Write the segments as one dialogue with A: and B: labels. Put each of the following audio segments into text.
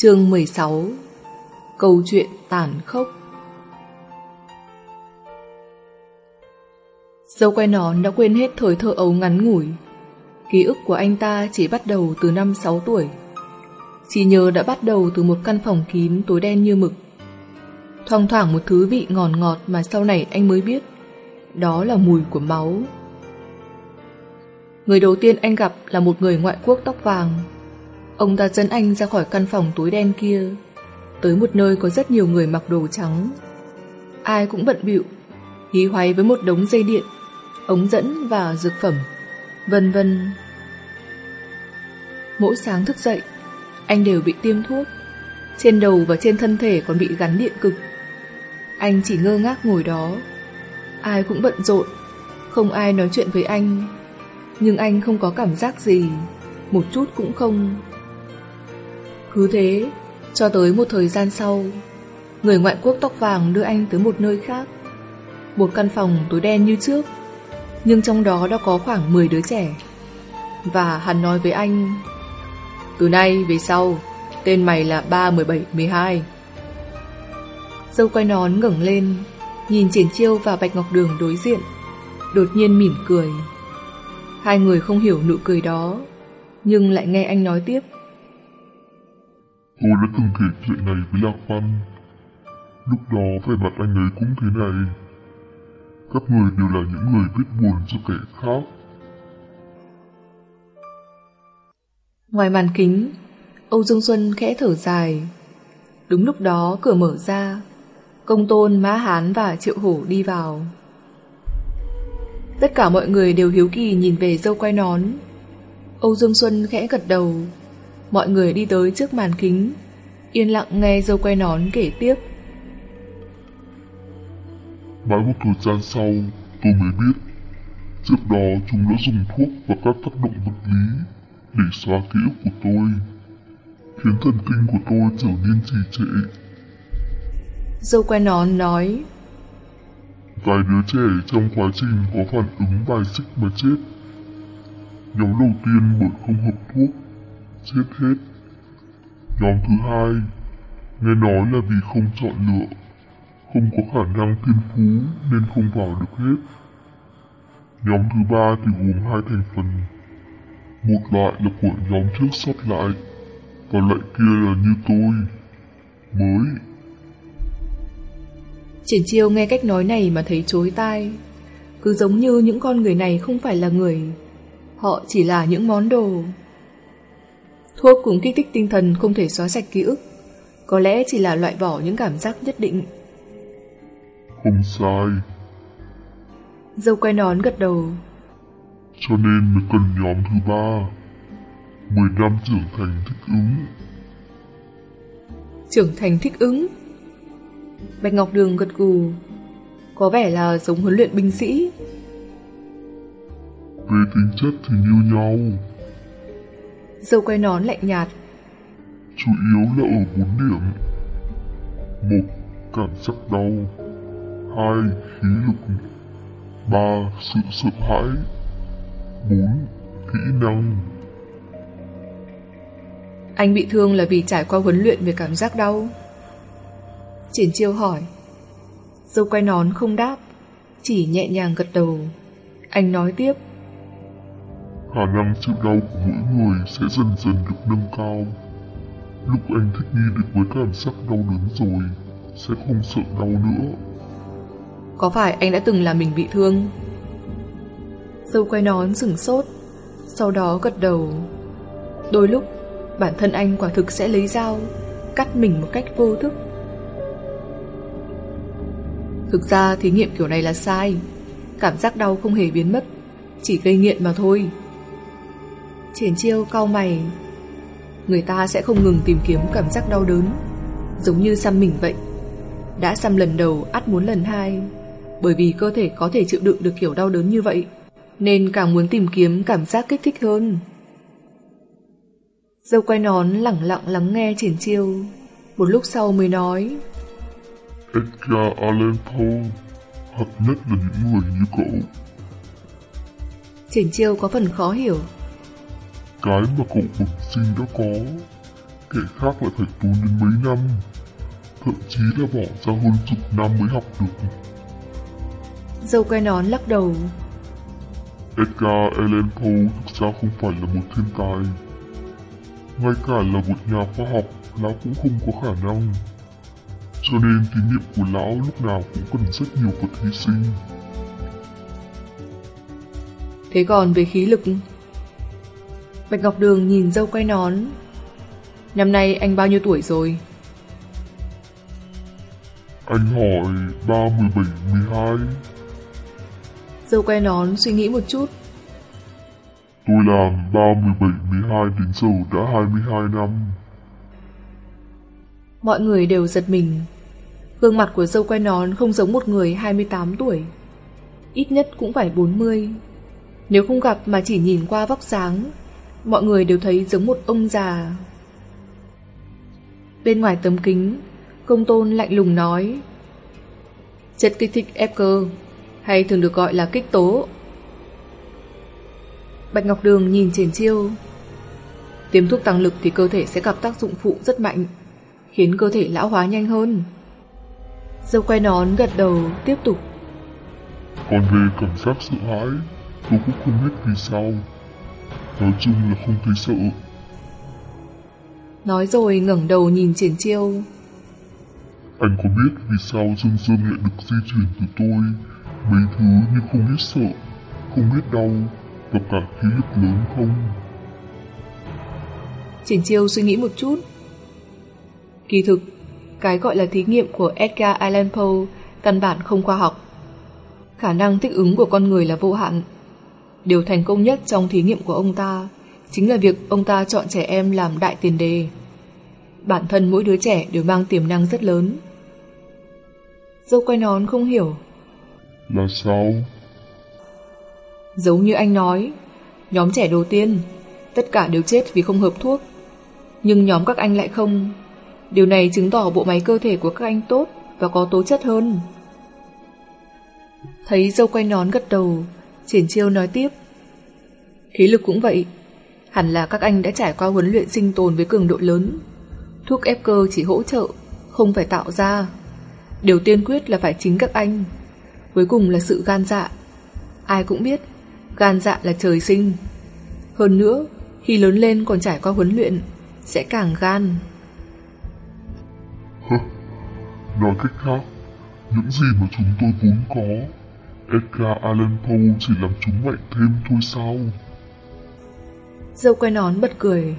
A: Chương 16 Câu chuyện tàn khốc. Dâu quay nón đã quên hết thời thơ ấu ngắn ngủi. Ký ức của anh ta chỉ bắt đầu từ năm 6 tuổi. Chỉ nhớ đã bắt đầu từ một căn phòng kín tối đen như mực. Thoang thoảng một thứ vị ngọt ngọt mà sau này anh mới biết, Đó là mùi của máu. Người đầu tiên anh gặp là một người ngoại quốc tóc vàng. Ông ta dẫn anh ra khỏi căn phòng tối đen kia. Tới một nơi có rất nhiều người mặc đồ trắng. Ai cũng bận bịu, Hí hoáy với một đống dây điện, Ống dẫn và dược phẩm, Vân vân. Mỗi sáng thức dậy, Anh đều bị tiêm thuốc. Trên đầu và trên thân thể còn bị gắn điện cực. Anh chỉ ngơ ngác ngồi đó. Ai cũng bận rộn, Không ai nói chuyện với anh. Nhưng anh không có cảm giác gì, Một chút cũng không cứ thế, cho tới một thời gian sau, người ngoại quốc tóc vàng đưa anh tới một nơi khác. Một căn phòng tối đen như trước, nhưng trong đó đã có khoảng 10 đứa trẻ. Và hắn nói với anh, từ nay về sau, tên mày là 31712. Dâu quay nón ngẩng lên, nhìn Triển Chiêu và Bạch Ngọc Đường đối diện, đột nhiên mỉm cười. Hai người không hiểu nụ cười đó, nhưng lại nghe anh nói tiếp.
B: Tôi đã từng kể chuyện này với Lạc Văn. Lúc đó vẻ mặt anh ấy cũng thế này. Các người đều là những người biết buồn cho kẻ khác.
A: Ngoài màn kính, Âu Dương Xuân khẽ thở dài. Đúng lúc đó cửa mở ra, công tôn, mã hán và triệu hổ đi vào. Tất cả mọi người đều hiếu kỳ nhìn về dâu quay nón. Âu Dương Xuân khẽ gật đầu, Mọi người đi tới trước màn kính. Yên lặng nghe dâu quay nón kể tiếp.
B: Mãi một thời gian sau Tôi mới biết. Trước đó chúng đã dùng thuốc và các tác động vật lý Để xóa ký ức của tôi Khiến thần kinh của tôi trở nên trì trệ.
A: Dâu quay nón nói
B: Vài đứa trẻ trong quá trình có phản ứng bài xích mà chết. Nhóm đầu tiên bởi không hợp thuốc chết hết. Nhóm thứ hai, nghe nói là vì không chọn lựa, không có khả năng thiên phú nên không vào được hết. Nhóm thứ ba thì gồm hai thành phần. Một loại là của nhóm trước sót lại, và loại kia là như tôi, mới.
A: Triển chiêu nghe cách nói này mà thấy chối tai. Cứ giống như những con người này không phải là người. Họ chỉ là những món đồ. Thuốc cùng kích thích tinh thần không thể xóa sạch ký ức. Có lẽ chỉ là loại bỏ những cảm giác nhất định.
B: Không sai.
A: Dâu quay nón gật đầu.
B: Cho nên mới cần nhóm thứ ba. Mười năm trưởng thành thích ứng.
A: Trưởng thành thích ứng. Bạch Ngọc Đường gật gù. Có vẻ là giống huấn luyện binh sĩ.
B: Về tính chất thì như nhau
A: Dâu quay nón lạnh nhạt.
B: Chủ yếu là ở bốn điểm. Một Cảm giác đau. Hai Khí lực. Ba Sự sợ hãi. Bốn Kỹ năng.
A: Anh bị thương là vì trải qua huấn luyện về cảm giác đau. Triển chiêu hỏi. Dâu quay nón không đáp Chỉ nhẹ nhàng gật đầu. Anh nói tiếp
B: khả năng chịu đau của mỗi người sẽ dần dần được nâng cao. Lúc anh thích nghi được với cảm giác đau đớn rồi, sẽ không sợ đau nữa.
A: Có phải anh đã từng làm mình bị thương? Dâu quay nón sửng sốt, sau đó gật đầu. Đôi lúc, bản thân anh quả thực sẽ lấy dao, cắt mình một cách vô thức. Thực ra thí nghiệm kiểu này là sai, cảm giác đau không hề biến mất, chỉ gây nghiện mà thôi. Triển chiêu cau mày. Người ta sẽ không ngừng tìm kiếm cảm giác đau đớn Giống như xăm mình vậy. Đã xăm lần đầu ắt muốn lần hai Bởi vì cơ thể có thể chịu đựng được kiểu đau đớn như vậy Nên càng muốn tìm kiếm cảm giác kích thích hơn. Dâu quay nón lặng lặng lắng nghe triển chiêu. Một lúc sau mới nói
B: Edgar Allan Poe Thật nhất là những người như cậu.
A: Triển chiêu có phần khó hiểu
B: cái mà cậu bẩm sinh đã có kẻ khác lại phải tốn đến mấy năm, thậm chí là bỏ ra hơn chục năm mới học được.
A: Dâu quay nón lắc đầu.
B: Edgar Allan Poe thực ra không phải là một thiên tài. Ngay cả là một nhà khoa học, lão cũng không có khả năng. Cho nên thí nghiệm của lão lúc nào cũng cần rất nhiều vật hy sinh.
A: Thế còn về khí lực Bạch Ngọc Đường nhìn dâu quay nón. Năm nay anh bao nhiêu tuổi rồi?
B: Anh hỏi 3, 17, 12
A: Dâu quay nón suy nghĩ một chút.
B: Tôi làm 3, 17, 12 đến giờ đã 22 năm.
A: Mọi người đều giật mình. Gương mặt của dâu quay nón không giống một người 28 tuổi. Ít nhất cũng phải 40 Nếu không gặp mà chỉ nhìn qua vóc dáng Mọi người đều thấy giống một ông già. Bên ngoài tấm kính, Công tôn lạnh lùng nói, Chất kích thích ép cơ, Hay thường được gọi là kích tố. Bạch Ngọc Đường nhìn triển chiêu. Tiêm thuốc tăng lực thì cơ thể sẽ gặp tác dụng phụ rất mạnh, Khiến cơ thể lão hóa nhanh hơn. Dâu quay nón gật đầu, tiếp tục.
B: Còn về cảm giác sợ hãi, Tôi cũng không biết vì sao. Nói chung là không thấy sợ.
A: Nói rồi ngẩng đầu nhìn triển chiêu.
B: Anh có biết vì sao Dương Dương lại được di chuyển từ tôi? Mấy thứ như không biết sợ Không biết đau Và cả khí lực lớn không?
A: Triển chiêu suy nghĩ một chút. Kỳ thực Cái gọi là thí nghiệm của Edgar Allan Poe Căn bản không khoa học. Khả năng thích ứng của con người là vô hạn Điều thành công nhất trong thí nghiệm của ông ta chính là việc ông ta chọn trẻ em làm đại tiền đề. Bản thân mỗi đứa trẻ đều mang tiềm năng rất lớn. Dâu quay nón không hiểu.
B: Là sao?
A: Giống như anh nói, nhóm trẻ đầu tiên, tất cả đều chết vì không hợp thuốc. Nhưng nhóm các anh lại không. Điều này chứng tỏ bộ máy cơ thể của các anh tốt và có tố chất hơn. Thấy dâu quay nón gật đầu, Triển chiêu nói tiếp. Khí lực cũng vậy. Hẳn là các anh đã trải qua huấn luyện sinh tồn với cường độ lớn. Thuốc ép cơ chỉ hỗ trợ, Không phải tạo ra. Điều tiên quyết là phải chính các anh. Cuối cùng là sự gan dạ. Ai cũng biết, Gan dạ là trời sinh. Hơn nữa, Khi lớn lên còn trải qua huấn luyện, Sẽ càng gan.
B: Nói cách khác, Những gì mà chúng tôi vốn có Edgar Allan Poe chỉ làm chúng mạnh thêm thôi sao?
A: Dâu quay nón bật cười.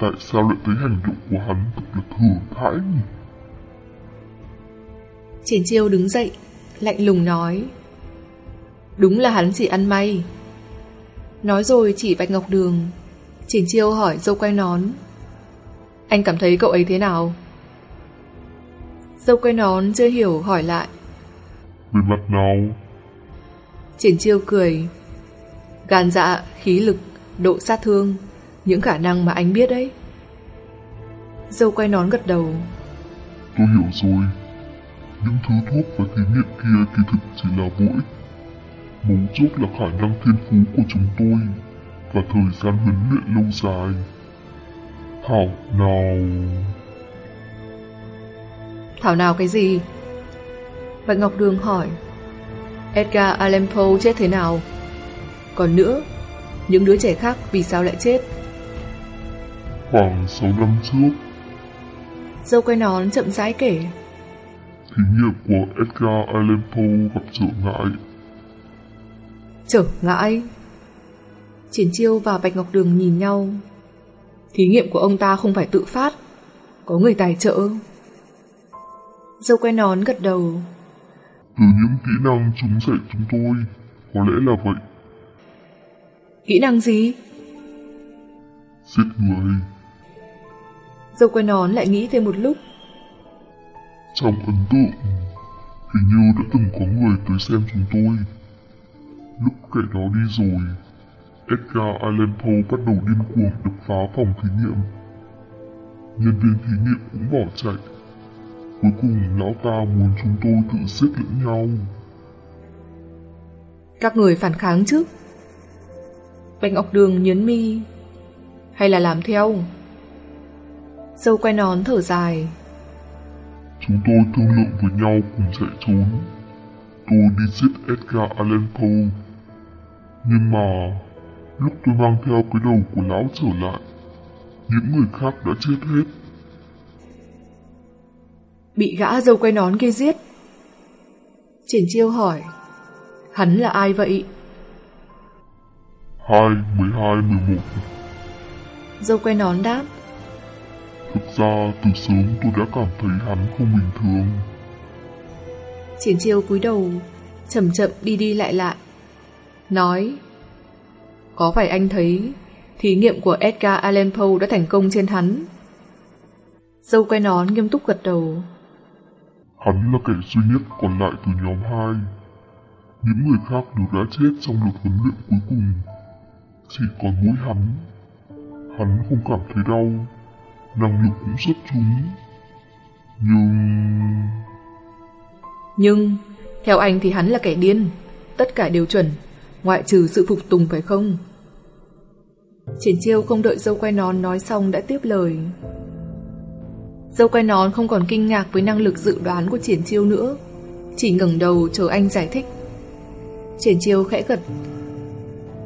B: Tại sao lại thấy hành động của hắn thật là thừa thãi nhỉ?
A: Triển chiêu đứng dậy, lạnh lùng nói. Đúng là hắn chỉ ăn may. Nói rồi chỉ Bạch Ngọc Đường. Triển chiêu hỏi dâu quay nón. Anh cảm thấy cậu ấy thế nào? Dâu quay nón chưa hiểu hỏi lại.
B: Về mặt nào?
A: Triển chiêu cười. Gan dạ, khí lực, độ sát thương Những khả năng mà anh biết đấy. Dâu quay nón gật đầu.
B: Tôi hiểu rồi. Những thứ thuốc và thí nghiệm kia kỳ thực chỉ là vô ích Mấu chốt là khả năng thiên phú của chúng tôi Và thời gian huấn luyện lâu dài. Thảo nào...
A: Thảo nào cái gì? Bạch Ngọc Đường hỏi Edgar Allan Poe chết thế nào? Còn nữa, những đứa trẻ khác vì sao lại chết?
B: Khoảng 6 năm trước
A: Dâu quay nón chậm rãi kể
B: Thí nghiệm của Edgar Allan Poe gặp trở ngại
A: Trở ngại? Triển chiêu và Bạch Ngọc Đường nhìn nhau Thí nghiệm của ông ta không phải tự phát Có người tài trợ Dâu quay nón gật đầu
B: từ những kỹ năng chúng dạy chúng tôi, có lẽ là vậy.
A: Kỹ năng gì?
B: Giết người.
A: Dâu quay nón lại nghĩ thêm một lúc.
B: Trong ấn tượng, hình như đã từng có người tới xem chúng tôi. Lúc kẻ đó đi rồi, Edgar Allan Poe bắt đầu điên cuồng đập phá phòng thí nghiệm. Nhân viên thí nghiệm cũng bỏ chạy. Cuối cùng lão ta muốn chúng tôi tự giết lẫn nhau.
A: Các người phản kháng chứ? Bạch Ngọc Đường nhấn mi. Hay là làm theo? Dâu quay nón thở dài.
B: Chúng tôi thương lượng với nhau cùng chạy trốn. Tôi đi giết Edgar Allan Poe. Nhưng mà, lúc tôi mang theo cái đầu của lão trở lại, những người khác đã chết hết.
A: Bị gã dâu quay nón kia giết. Triển chiêu hỏi, hắn là ai vậy?
B: Hai, mười hai, mười một.
A: Dâu quay nón đáp.
B: Thực ra từ sớm tôi đã cảm thấy hắn không bình thường.
A: Triển chiêu cúi đầu, chậm chậm đi đi lại lại. Nói, có phải anh thấy thí nghiệm của Edgar Allan Poe đã thành công trên hắn? Dâu quay nón nghiêm túc gật đầu.
B: Hắn là kẻ duy nhất còn lại từ nhóm 2. Những người khác đều đã chết trong đợt huấn luyện cuối cùng. Chỉ còn mỗi hắn. Hắn không cảm thấy đau. Năng lực cũng rất chúng. Nhưng...
A: Nhưng, theo anh thì hắn là kẻ điên. Tất cả đều chuẩn, ngoại trừ sự phục tùng phải không? Triển chiêu không đợi dâu quay nón nói xong đã tiếp lời. Dâu quay nón không còn kinh ngạc với năng lực dự đoán của triển chiêu nữa, chỉ ngẩng đầu chờ anh giải thích. Triển chiêu khẽ gật.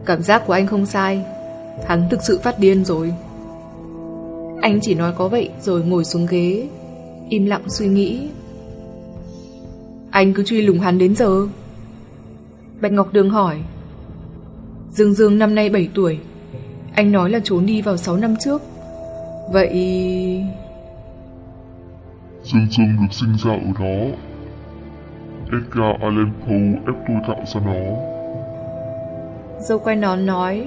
A: Cảm giác của anh không sai, hắn thực sự phát điên rồi. Anh chỉ nói có vậy rồi ngồi xuống ghế, im lặng suy nghĩ. Anh cứ truy lùng hắn đến giờ. Bạch Ngọc Đường hỏi. Dương Dương năm nay 7 tuổi, anh nói là trốn đi vào 6 năm trước. Vậy...
B: Dương Dương được sinh ra ở đó. Edgar Allan Poe ép tôi tạo ra nó.
A: Dâu quay nón nói.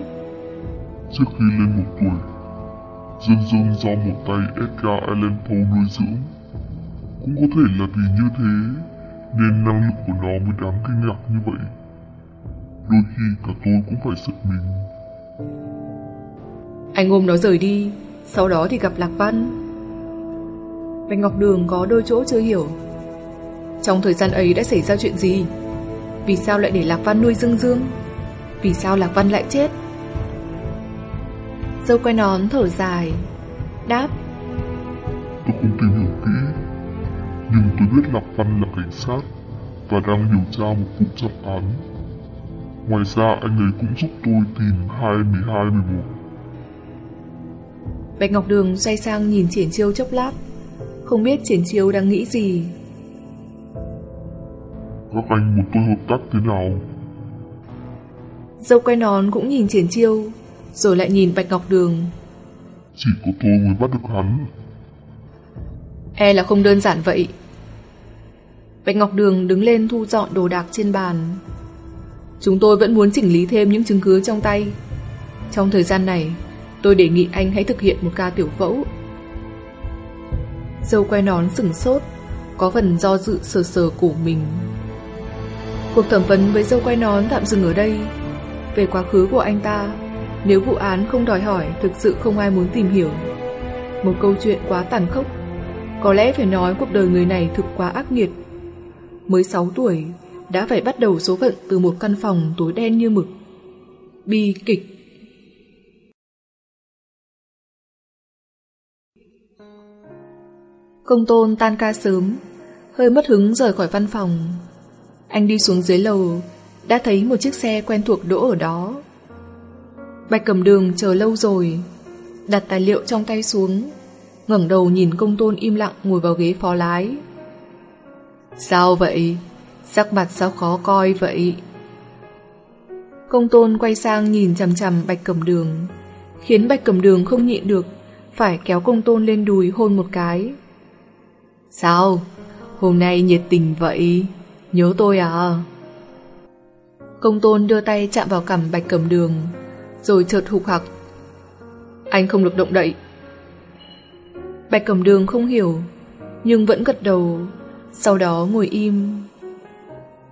B: Trước khi lên một tuổi, Dương Dương do một tay Edgar Allan Poe nuôi dưỡng. Cũng có thể là vì như thế, nên năng lực của nó mới đáng kinh ngạc như vậy. Đôi khi cả tôi cũng phải giật mình.
A: Anh ôm nó rời đi, sau đó thì gặp Lạc Văn. Bạch Ngọc Đường có đôi chỗ chưa hiểu. Trong thời gian ấy đã xảy ra chuyện gì? Vì sao lại để Lạc Văn nuôi Dương Dương? Vì sao Lạc Văn lại chết? Dâu quay nón thở dài, đáp.
B: Tôi không tìm hiểu kỹ, nhưng tôi biết Lạc Văn là cảnh sát và đang điều tra một vụ trọng án. Ngoài ra anh ấy cũng giúp tôi tìm 2, 12, 11.
A: Bạch Ngọc Đường xoay sang nhìn triển chiêu chốc lát Không biết triển chiêu đang nghĩ gì.
B: Các anh muốn tôi hợp tác thế nào?
A: Dâu quay nón cũng nhìn triển chiêu Rồi lại nhìn Bạch Ngọc Đường.
B: Chỉ có tôi mới bắt được hắn.
A: E là không đơn giản vậy. Bạch Ngọc Đường đứng lên thu dọn đồ đạc trên bàn. Chúng tôi vẫn muốn chỉnh lý thêm những chứng cứ trong tay. Trong thời gian này Tôi đề nghị anh hãy thực hiện một ca tiểu phẫu Dâu quay nón sừng sốt, Có phần do dự sờ sờ cổ mình. Cuộc thẩm vấn với dâu quay nón tạm dừng ở đây. Về quá khứ của anh ta, Nếu vụ án không đòi hỏi, Thực sự không ai muốn tìm hiểu. Một câu chuyện quá tàn khốc, Có lẽ phải nói cuộc đời người này thực quá ác nghiệt. Mới 6 tuổi, Đã phải bắt đầu số phận từ một căn phòng tối đen như mực. Bi kịch. Công tôn tan ca sớm, hơi mất hứng rời khỏi văn phòng. Anh đi xuống dưới lầu, đã thấy một chiếc xe quen thuộc đỗ ở đó. Bạch cầm đường chờ lâu rồi, đặt tài liệu trong tay xuống, ngẩng đầu nhìn công tôn im lặng ngồi vào ghế phó lái. Sao vậy? Sắc mặt sao khó coi vậy? Công tôn quay sang nhìn chằm chằm bạch cầm đường, khiến bạch cầm đường không nhịn được, phải kéo công tôn lên đùi hôn một cái. Sao? Hôm nay nhiệt tình vậy? Nhớ tôi à? Công tôn đưa tay chạm vào cằm bạch cầm đường, rồi chợt hụt hặc. Anh không được động đậy. Bạch cầm đường không hiểu, nhưng vẫn gật đầu, sau đó ngồi im.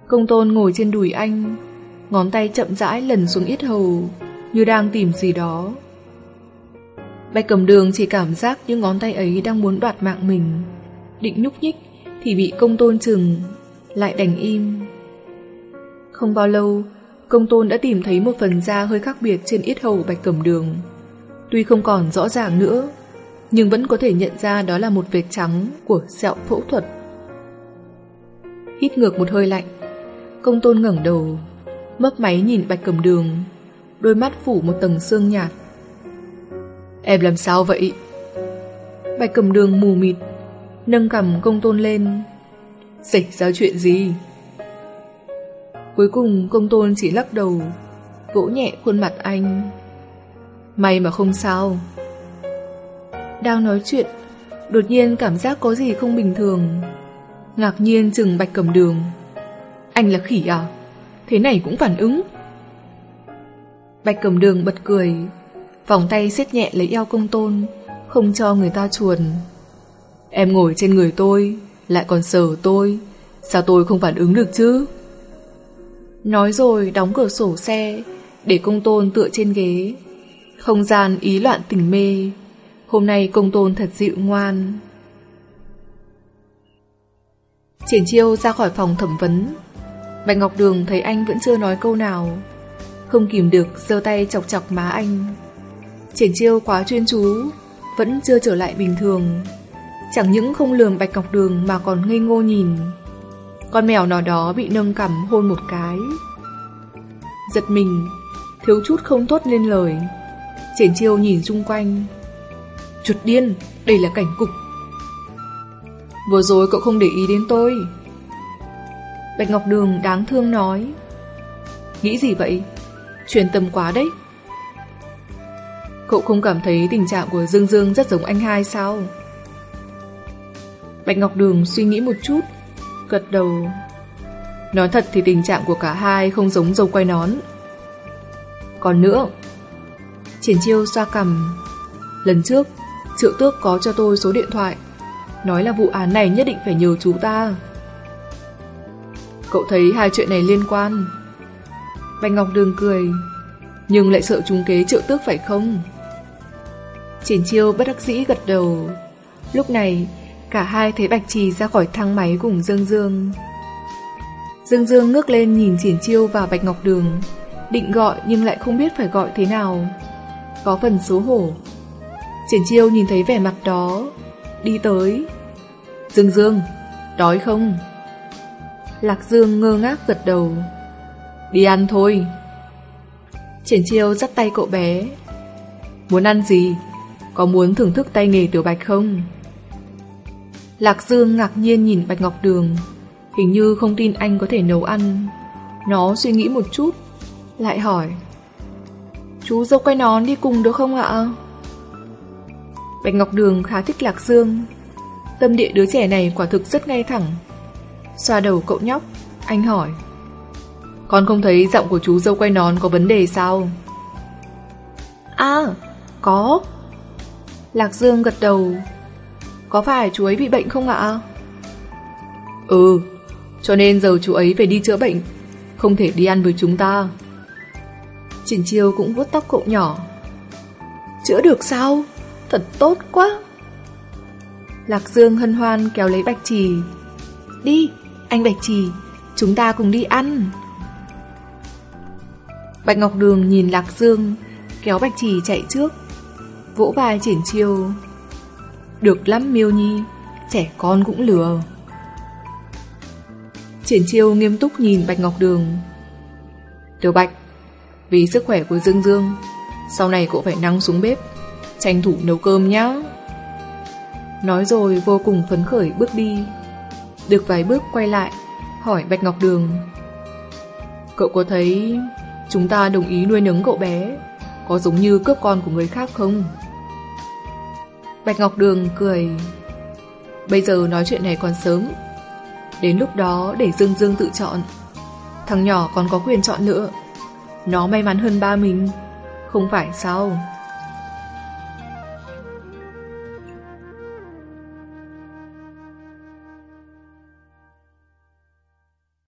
A: Công tôn ngồi trên đùi anh, ngón tay chậm rãi lần xuống ít hầu, như đang tìm gì đó. Bạch cầm đường chỉ cảm giác như ngón tay ấy đang muốn đoạt mạng mình định nhúc nhích thì bị công tôn chừng, lại đành im. Không bao lâu, công tôn đã tìm thấy một phần da hơi khác biệt trên yết hầu bạch cẩm đường. Tuy không còn rõ ràng nữa, nhưng vẫn có thể nhận ra đó là một vệt trắng của sẹo phẫu thuật. Hít ngược một hơi lạnh, công tôn ngẩng đầu, mấp máy nhìn bạch cẩm đường, đôi mắt phủ một tầng sương nhạt. Em làm sao vậy? Bạch cẩm đường mù mịt, nâng cầm công tôn lên. Xảy ra chuyện gì? Cuối cùng công tôn chỉ lắc đầu, vỗ nhẹ khuôn mặt anh. May mà không sao. Đang nói chuyện, đột nhiên cảm giác có gì không bình thường. Ngạc nhiên chừng bạch cầm đường. Anh là khỉ à? Thế này cũng phản ứng. Bạch cầm đường bật cười, vòng tay siết nhẹ lấy eo công tôn, không cho người ta chuồn. Em ngồi trên người tôi, lại còn sờ tôi, sao tôi không phản ứng được chứ? Nói rồi đóng cửa sổ xe, để công tôn tựa trên ghế. Không gian ý loạn tình mê, hôm nay công tôn thật dịu ngoan. Triển chiêu ra khỏi phòng thẩm vấn. Bạch Ngọc Đường thấy anh vẫn chưa nói câu nào, không kìm được giơ tay chọc chọc má anh. Triển chiêu quá chuyên chú, vẫn chưa trở lại bình thường. Chẳng những không lườm Bạch Ngọc Đường mà còn ngây ngô nhìn. Con mèo nào đó bị nâng cằm hôn một cái. Giật mình, thiếu chút không tốt lên lời. Triển chiêu nhìn xung quanh. Chuột điên, đây là cảnh cục. Vừa rồi cậu không để ý đến tôi. Bạch Ngọc Đường đáng thương nói. Nghĩ gì vậy? Truyền tâm quá đấy. Cậu không cảm thấy tình trạng của Dương Dương rất giống anh hai sao? Bạch Ngọc Đường suy nghĩ một chút, gật đầu. Nói thật thì tình trạng của cả hai không giống dâu quay nón. Còn nữa, Triển Chiêu xoa cầm. Lần trước, Triệu Tước có cho tôi số điện thoại, nói là vụ án này nhất định phải nhờ chú ta. Cậu thấy hai chuyện này liên quan. Bạch Ngọc Đường cười, nhưng lại sợ trúng kế Triệu Tước phải không? Triển Chiêu bất đắc dĩ gật đầu. Lúc này, cả hai thấy Bạch Trì ra khỏi thang máy cùng Dương Dương. Dương Dương ngước lên nhìn Triển Chiêu và Bạch Ngọc Đường, định gọi nhưng lại không biết phải gọi thế nào. Có phần xấu hổ. Triển Chiêu nhìn thấy vẻ mặt đó, đi tới. Dương Dương, đói không? Lạc Dương ngơ ngác gật đầu. Đi ăn thôi. Triển Chiêu dắt tay cậu bé. Muốn ăn gì? Có muốn thưởng thức tay nghề tiểu bạch không? Lạc Dương ngạc nhiên nhìn Bạch Ngọc Đường. Hình như không tin anh có thể nấu ăn. Nó suy nghĩ một chút Lại hỏi. Chú dâu quay nón đi cùng được không ạ? Bạch Ngọc Đường khá thích Lạc Dương Tâm địa đứa trẻ này quả thực rất ngay thẳng. Xoa đầu cậu nhóc Anh hỏi. Con không thấy giọng của chú dâu quay nón có vấn đề sao? À, có. Lạc Dương gật đầu có phải chú ấy bị bệnh không ạ? Ừ Cho nên giờ chú ấy phải đi chữa bệnh Không thể đi ăn với chúng ta. Triển chiêu cũng vuốt tóc cậu nhỏ. Chữa được sao? Thật tốt quá. Lạc Dương hân hoan kéo lấy Bạch Trì. Đi, anh Bạch Trì Chúng ta cùng đi ăn. Bạch Ngọc Đường nhìn Lạc Dương Kéo Bạch Trì chạy trước. Vỗ vai triển chiêu. Được lắm miêu nhi, Trẻ con cũng lừa. Triển chiêu nghiêm túc nhìn Bạch Ngọc Đường. Tiểu Bạch, Vì sức khỏe của Dương Dương, Sau này cậu phải năng xuống bếp, Tranh thủ nấu cơm nhá. Nói rồi vô cùng phấn khởi bước đi. Được vài bước quay lại, Hỏi Bạch Ngọc Đường. Cậu có thấy Chúng ta đồng ý nuôi nấng cậu bé, Có giống như cướp con của người khác không? Bạch Ngọc Đường cười. Bây giờ nói chuyện này còn sớm. Đến lúc đó để Dương Dương tự chọn. Thằng nhỏ còn có quyền chọn nữa. Nó may mắn hơn ba mình. Không phải sao?